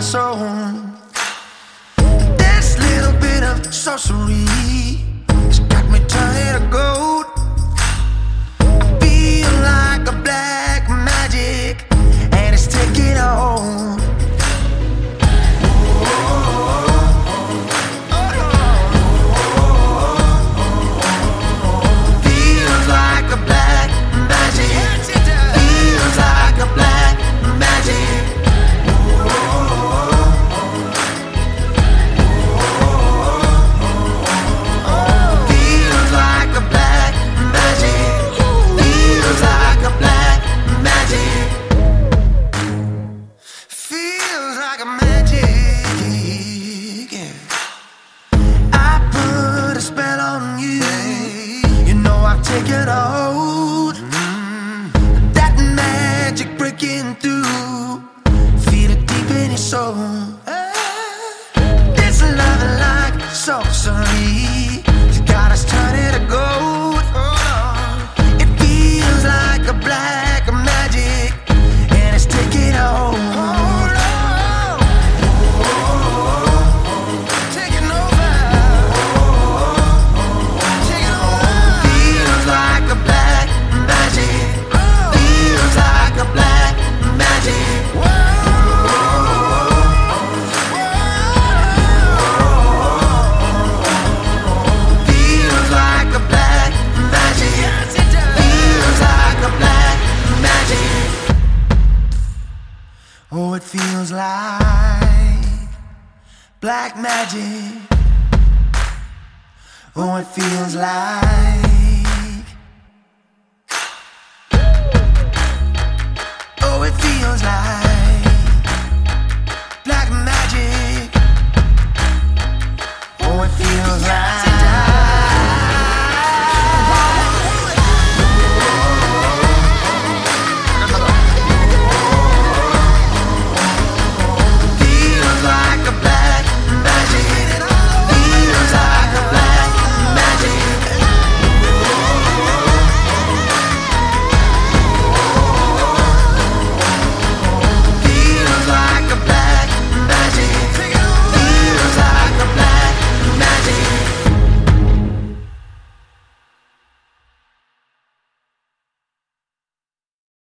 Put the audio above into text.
soul. This little bit of sorcery has got me trying to go. breaking through. Feel it deep in your soul. Eh, it's another like so. feels like black magic. Oh, it feels like. Oh, it feels like black magic. Oh, it feels like.